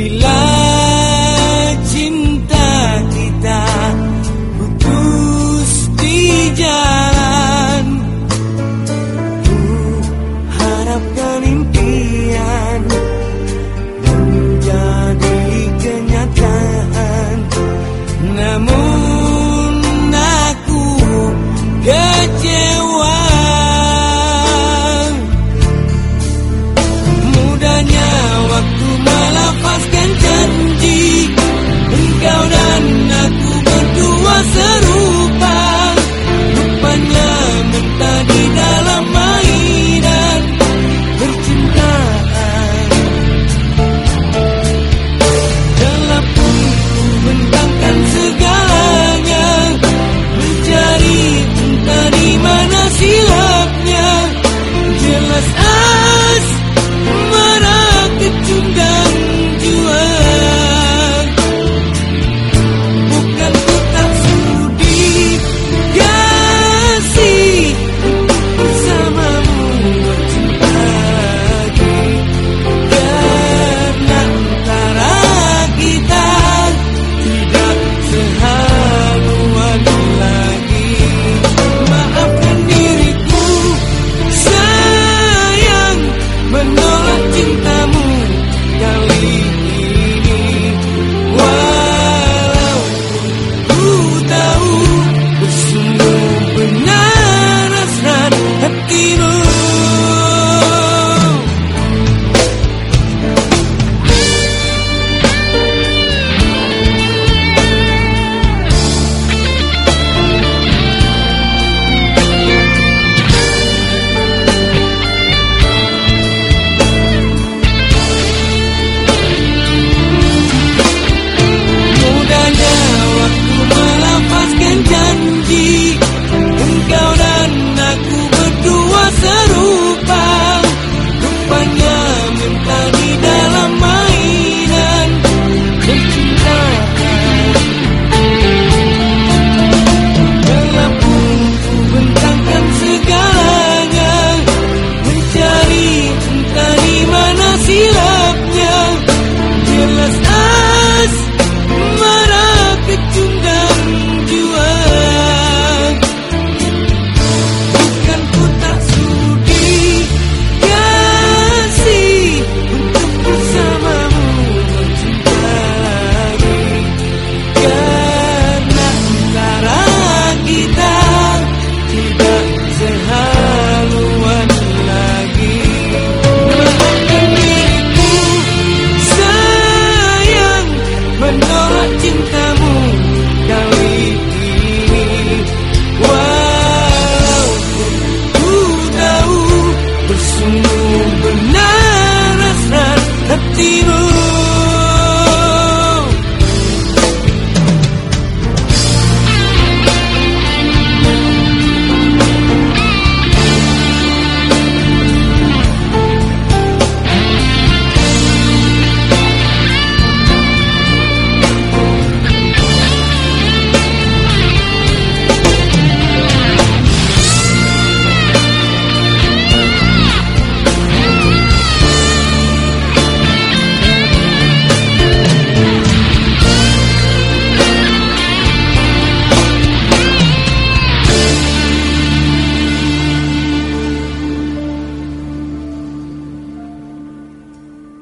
We love vida.